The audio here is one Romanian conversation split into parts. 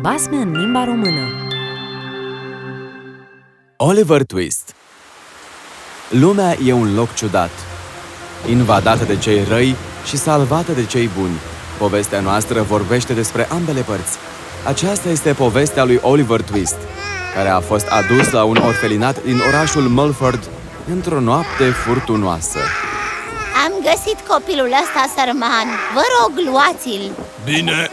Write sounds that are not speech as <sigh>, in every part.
Basme în limba română Oliver Twist Lumea e un loc ciudat, invadată de cei răi și salvată de cei buni. Povestea noastră vorbește despre ambele părți. Aceasta este povestea lui Oliver Twist, care a fost adus la un orfelinat din orașul Mulford într-o noapte furtunoasă. Am găsit copilul ăsta sărman Vă rog, luați-l Bine,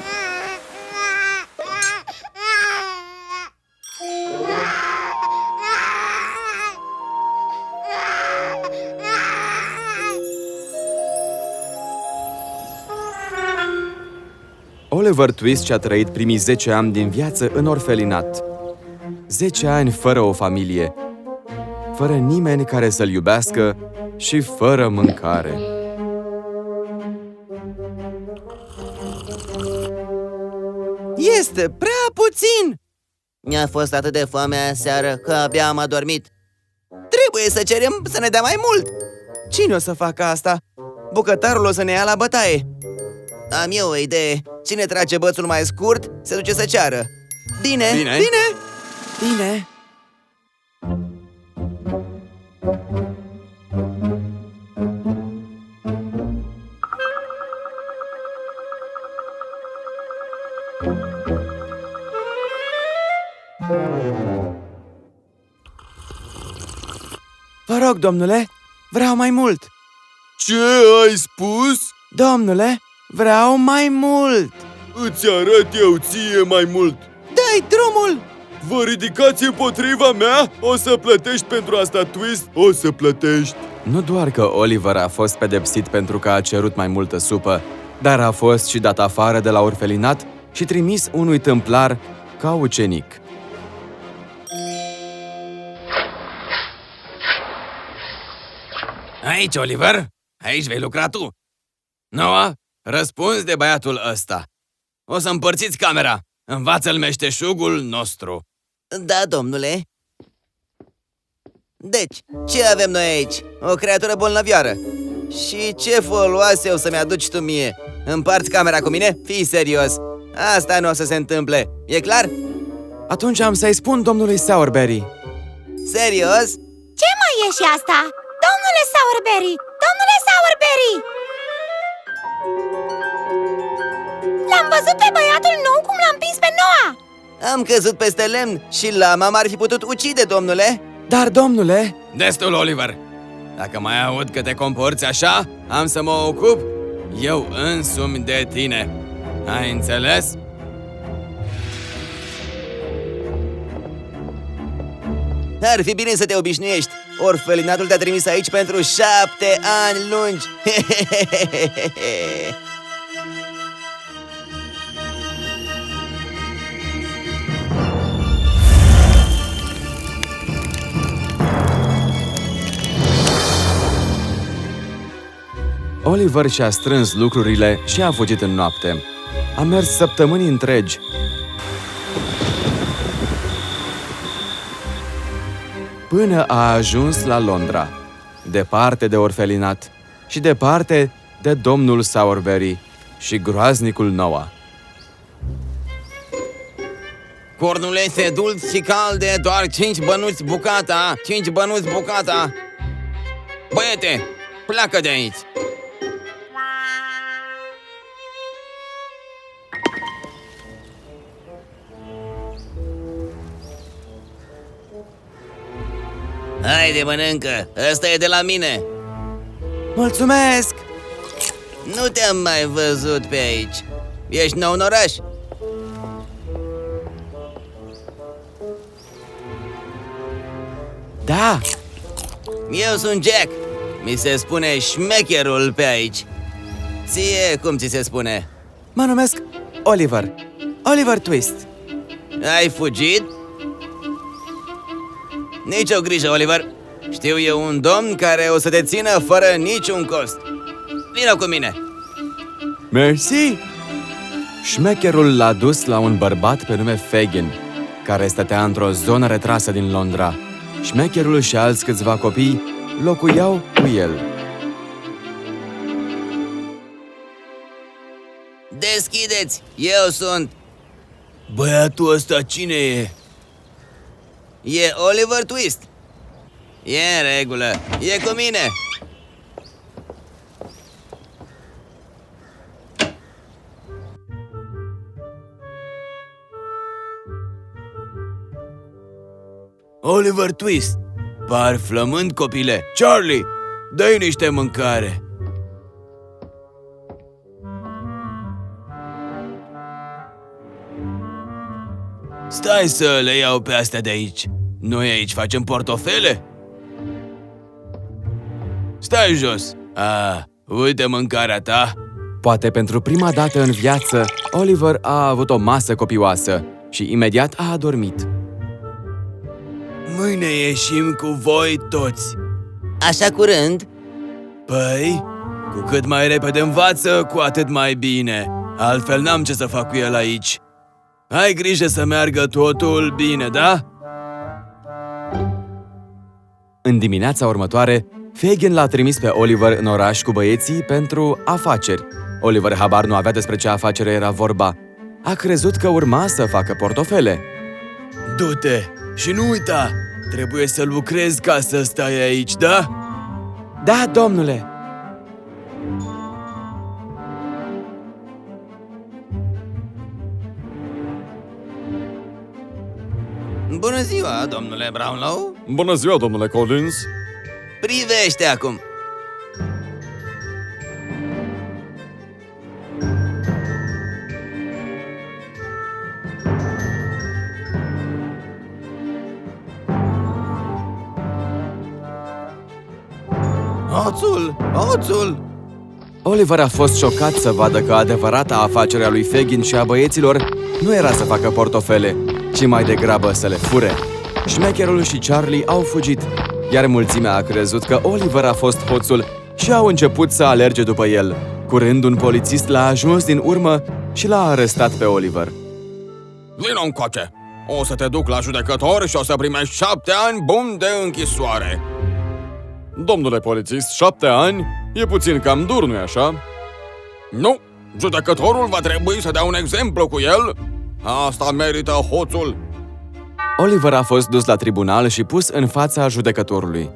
Oliver Twist și-a trăit primii 10 ani din viață în orfelinat. 10 ani fără o familie, fără nimeni care să-l iubească și fără mâncare. Este prea puțin! Mi-a fost atât de foame aseară că abia am adormit. Trebuie să cerem să ne dea mai mult! Cine o să facă asta? Bucătarul o să ne ia la bătaie. Am eu o idee. Cine trage bățul mai scurt, se duce să ceară. Bine, Bine. bine! Bine! Vă rog, domnule, vreau mai mult! ce ai spus? Domnule, vreau mai mult! Îți arăt eu ție mai mult. Dai drumul! Vă ridicați împotriva mea? O să plătești pentru asta, Twist? O să plătești. Nu doar că Oliver a fost pedepsit pentru că a cerut mai multă supă, dar a fost și dat afară de la orfelinat și trimis unui tâmplar ca ucenic. Aici, Oliver! Aici vei lucra tu! Noah, răspunzi de băiatul ăsta! O să împărțiți camera! Învață-l meșteșugul nostru! Da, domnule. Deci, ce avem noi aici? O creatură bolnăvioară. Și ce foloase o să-mi aduci tu mie? Împarți camera cu mine? Fii serios. Asta nu o să se întâmple. E clar? Atunci am să-i spun domnului Sourberry. Serios? Ce mai e și asta? Domnule Sourberry! Domnule Sourberry! Văzut pe băiatul nou cum l-am împins pe Noah Am căzut peste lemn și lama m-ar fi putut ucide, domnule. Dar, domnule, Destul, Oliver! Dacă mai aud că te comporți așa, am să mă ocup eu însumi de tine. Ai înțeles? Ar fi bine să te obișnuiești. Orfelinatul te-a trimis aici pentru șapte ani lungi. <laughs> Oliver și-a strâns lucrurile și a fugit în noapte. A mers săptămâni întregi. Până a ajuns la Londra, departe de orfelinat și departe de domnul Sourberry și groaznicul Noah. Cornulețe dulci și calde, doar cinci bănuți bucata, cinci bănuți bucata. Băiete, pleacă de aici! Haide, mănâncă! Ăsta e de la mine! Mulțumesc! Nu te-am mai văzut pe aici. Ești nou în oraș? Da, Eu sunt Jack. Mi se spune șmecherul pe aici. Ție, cum ți se spune? mă numesc Oliver. Oliver Twist. Ai fugit? Nici o grijă, Oliver. Știu eu un domn care o să te țină fără niciun cost. Vino cu mine. Mersi! Șmecherul l-a dus la un bărbat pe nume Fagin, care stătea într-o zonă retrasă din Londra. Șmecherul și alți câțiva copii locuiau cu el. Deschideți! Eu sunt... Băiatul ăsta cine e? E Oliver Twist. E în regulă. E cu mine. Oliver Twist. Par flămând, copile. Charlie, dă-i niște mâncare. Stai să le iau pe astea de aici. Noi aici facem portofele? Stai jos. Ah, uite mâncarea ta. Poate pentru prima dată în viață, Oliver a avut o masă copioasă și imediat a adormit. Mâine ieșim cu voi toți. Așa curând? Păi, cu cât mai repede învață, cu atât mai bine. Altfel n-am ce să fac cu el aici. Ai grijă să meargă totul bine, da? În dimineața următoare, Fagin l-a trimis pe Oliver în oraș cu băieții pentru afaceri. Oliver habar nu avea despre ce afacere era vorba. A crezut că urma să facă portofele. Du-te și nu uita, trebuie să lucrezi ca să stai aici, da? Da, domnule! Bună ziua, domnule Brownlow. Bună ziua, domnule Collins! Privește acum. Oțul! Oțul! Oliver a fost șocat să vadă că adevărata afacere a lui Fagin și a băieților nu era să facă portofele, ci mai degrabă să le fure. Șmecherul și Charlie au fugit, iar mulțimea a crezut că Oliver a fost hoțul și au început să alerge după el. Curând, un polițist l-a ajuns din urmă și l-a arestat pe Oliver. Vino încoace! O să te duc la judecător și o să primești șapte ani buni de închisoare. Domnule polițist, șapte ani e puțin cam dur, nu-i așa? Nu! Judecătorul va trebui să dea un exemplu cu el. Asta merită hoțul. Oliver a fost dus la tribunal și pus în fața judecătorului.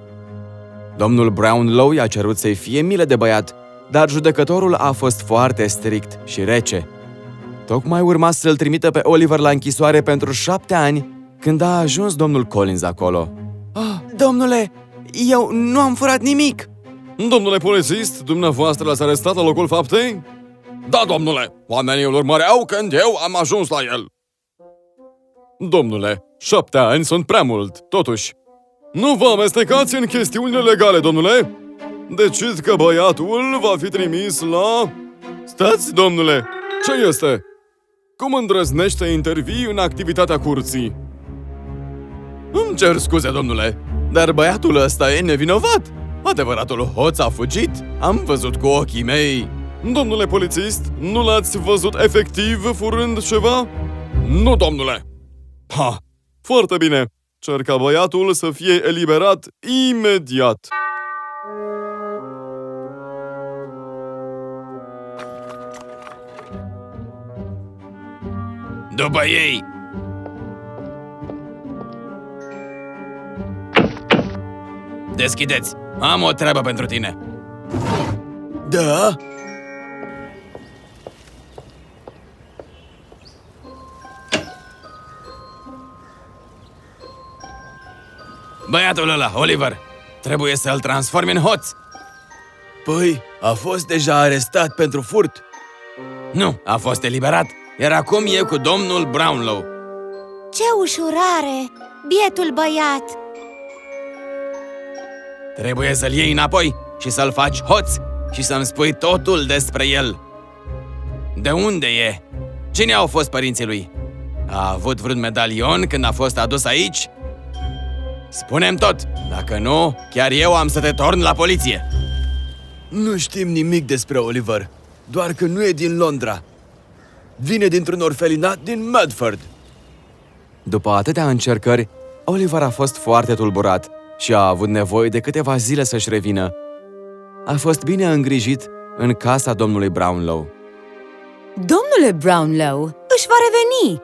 Domnul Brownlow i-a cerut să-i fie milă de băiat, dar judecătorul a fost foarte strict și rece. Tocmai urma să-l trimită pe Oliver la închisoare pentru șapte ani, când a ajuns domnul Collins acolo. Oh, domnule, eu nu am furat nimic! Domnule polițist, dumneavoastră l-ați arestat la locul faptei? Da, domnule, oamenii îl urmăreau când eu am ajuns la el. Domnule, șapte ani sunt prea mult, totuși. Nu vă amestecați în chestiunile legale, domnule! Decid că băiatul va fi trimis la... Stați, domnule! Ce este? Cum îndrăznești să intervii în activitatea curții? Îmi cer scuze, domnule, dar băiatul ăsta e nevinovat. Adevăratul hoț a fugit. Am văzut cu ochii mei. Domnule polițist, nu l-ați văzut efectiv furând ceva? Nu, domnule. Ha! Foarte bine! Cer ca băiatul să fie eliberat imediat! După ei! Deschideți! Am o treabă pentru tine! Da? Băiatul ăla, Oliver, trebuie să-l transformi în hoț. Păi, a fost deja arestat pentru furt. Nu, a fost eliberat, iar acum e cu domnul Brownlow. Ce ușurare! Bietul băiat! Trebuie să-l iei înapoi și să-l faci hoț și să-mi spui totul despre el. De unde e? Cine au fost părinții lui? A avut vreun medalion când a fost adus aici? Spune-mi tot! Dacă nu, chiar eu am să te torn la poliție! Nu știm nimic despre Oliver, doar că nu e din Londra. Vine dintr-un orfelinat din Medford. După atâtea încercări, Oliver a fost foarte tulburat și a avut nevoie de câteva zile să-și revină. A fost bine îngrijit în casa domnului Brownlow. Domnule Brownlow, își va reveni.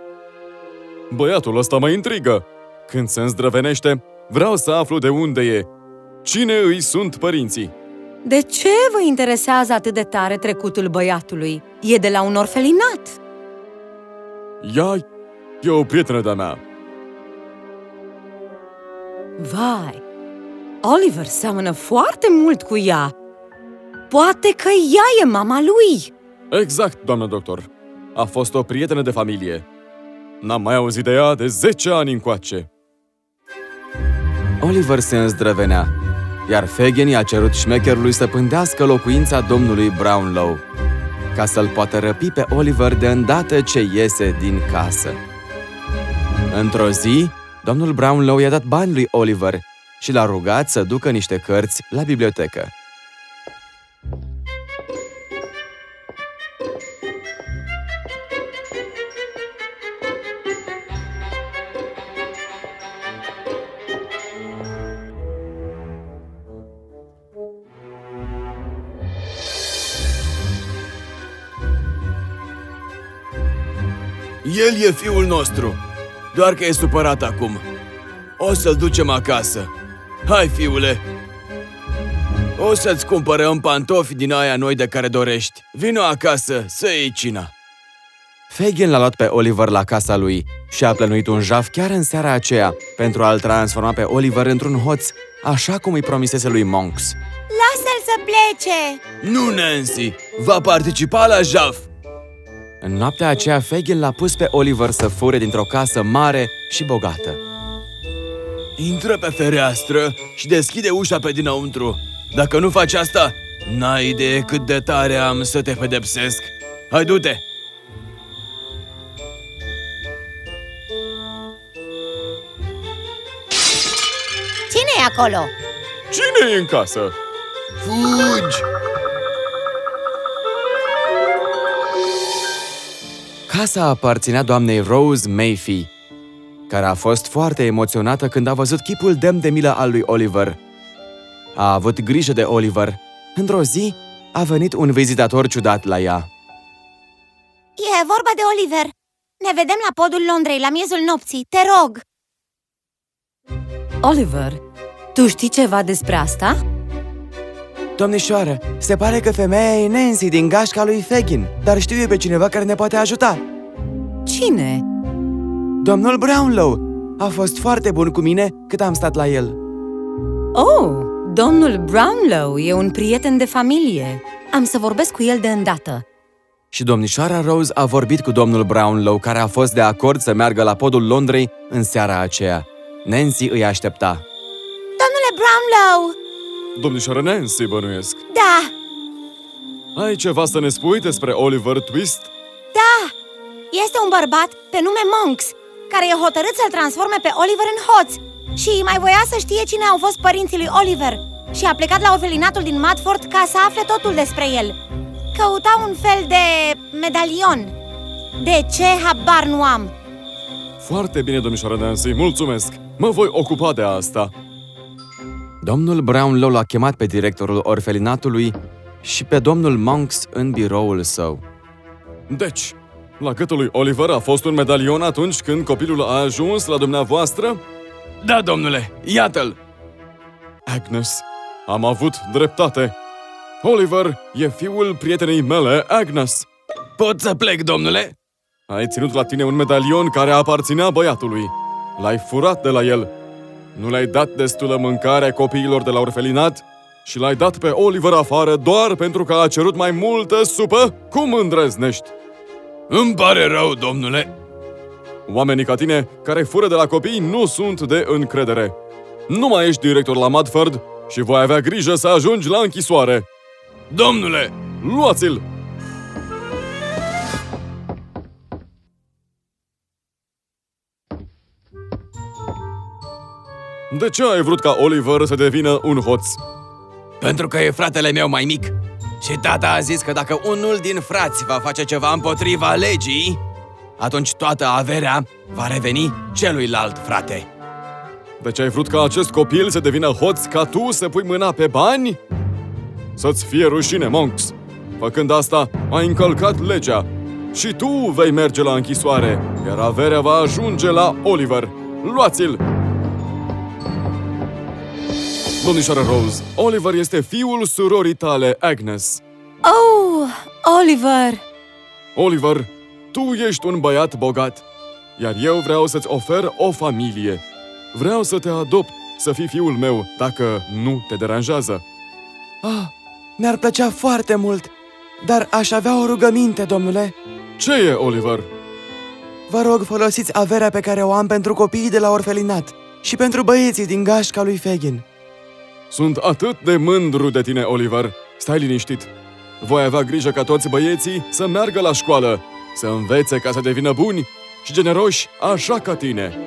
Băiatul ăsta mă intrigă. Când se îndrăvenește, vreau să aflu de unde e. Cine îi sunt părinții? De ce vă interesează atât de tare trecutul băiatului? E de la un orfelinat. Ea e o prietenă de-a mea. Vai, Oliver seamănă foarte mult cu ea. Poate că ea e mama lui. Exact, doamnă doctor. A fost o prietenă de familie. N-am mai auzit de ea de 10 ani încoace. Oliver se îndrăvenea, iar Fagin i-a cerut șmecherului să pândească locuința domnului Brownlow, ca să-l poată răpi pe Oliver de îndată ce iese din casă. Într-o zi, domnul Brownlow i-a dat bani lui Oliver și l-a rugat să ducă niște cărți la bibliotecă. El e fiul nostru, doar că e supărat acum. O să-l ducem acasă. Hai, fiule! O să-ți cumpărăm pantofi din aia noi de care dorești. Vino acasă să iei cina. Fagin l-a luat pe Oliver la casa lui și a plănuit un jaf chiar în seara aceea pentru a-l transforma pe Oliver într-un hoț, așa cum îi promisese lui Monks. Lasă-l să plece! Nu, Nancy! Va participa la jaf! În noaptea aceea, Fagin l-a pus pe Oliver să fure dintr-o casă mare și bogată. Intră pe fereastră și deschide ușa pe dinăuntru. Dacă nu faci asta, n-ai idee cât de tare am să te pedepsesc. Hai, du-te! cine e acolo? Cine e în casă? Fugi! Casa aparținea doamnei Rose Mayfie, care a fost foarte emoționată când a văzut chipul demn de milă al lui Oliver. A avut grijă de Oliver. Într-o zi, a venit un vizitator ciudat la ea. E vorba de Oliver. Ne vedem la podul Londrei, la miezul nopții. Te rog! Oliver, tu știi ceva despre asta? Domnișoară, se pare că femeia e Nancy din gașca lui Fagin, dar știu eu pe cineva care ne poate ajuta. Cine? Domnul Brownlow a fost foarte bun cu mine cât am stat la el. Oh, domnul Brownlow e un prieten de familie. Am să vorbesc cu el de îndată. Și domnișoara Rose a vorbit cu domnul Brownlow, care a fost de acord să meargă la podul Londrei în seara aceea. Nancy îi aștepta. Domnule Brownlow! Domnișoară Nancy, bănuiesc. Da, Ai ceva să ne spui despre Oliver Twist? da! Este un bărbat pe nume Monks, care e hotărât să-l transforme pe Oliver în hoț și mai voia să știe cine au fost părinții lui Oliver și a plecat la orfelinatul din Madford ca să afle totul despre el. Căuta un fel de medalion. De ce? Habar nu am. Foarte bine, domnișoară Nancy, mulțumesc! Mă voi ocupa de asta. Domnul Brownlow l-a chemat pe directorul orfelinatului și pe domnul Monks în biroul său. Deci, la gâtul lui Oliver a fost un medalion atunci când copilul a ajuns la dumneavoastră? Da, domnule, iată-l! Agnes, am avut dreptate. Oliver e fiul prietenei mele, Agnes. Pot să plec, domnule? Ai ținut la tine un medalion care aparținea băiatului. L-ai furat de la el. Nu le-ai dat destulă mâncare copiilor de la orfelinat și l-ai dat pe Oliver afară doar pentru că a cerut mai multă supă? Cum îndrăznești? Îmi pare rău, domnule. Oamenii ca tine care fură de la copii nu sunt de încredere. Nu mai ești director la Madford și voi avea grijă să ajungi la închisoare. Domnule, Luați-l! De ce ai vrut ca Oliver să devină un hoț? pentru că e fratele meu mai mic. Și tata a zis că dacă unul din frați va face ceva împotriva legii, atunci toată averea va reveni celuilalt frate. De ce ai vrut ca acest copil să devină hoț ca tu să pui mâna pe bani? Să-ți fie rușine, Monks! Făcând asta, ai încălcat legea Și tu vei merge la închisoare, iar averea va ajunge la Oliver. Luați-l! Domnișoară Rose, Oliver este fiul surorii tale, Agnes. Oh, Oliver! Oliver, tu ești un băiat bogat, iar eu vreau să-ți ofer o familie. Vreau să te adopt, să fii fiul meu, dacă nu te deranjează. Ah, mi-ar plăcea foarte mult, dar aș avea o rugăminte, domnule. Ce e, Oliver? Vă rog, folosiți averea pe care o am pentru copiii de la orfelinat și pentru băieții din gașca lui Fagin. Sunt atât de mândru de tine, Oliver. Stai liniștit. Voi avea grijă ca toți băieții să meargă la școală, să învețe ca să devină buni și generoși așa ca tine.